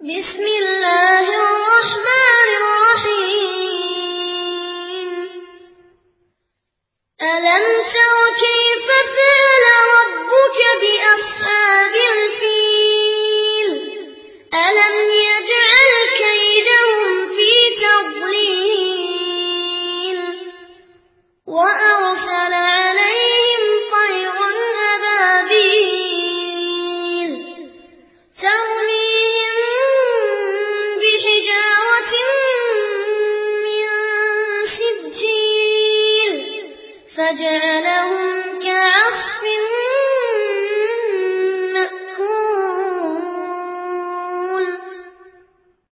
بسم الله الرحمن الرحيم ألم تر كيف فعل ربك بأصحابه فجعله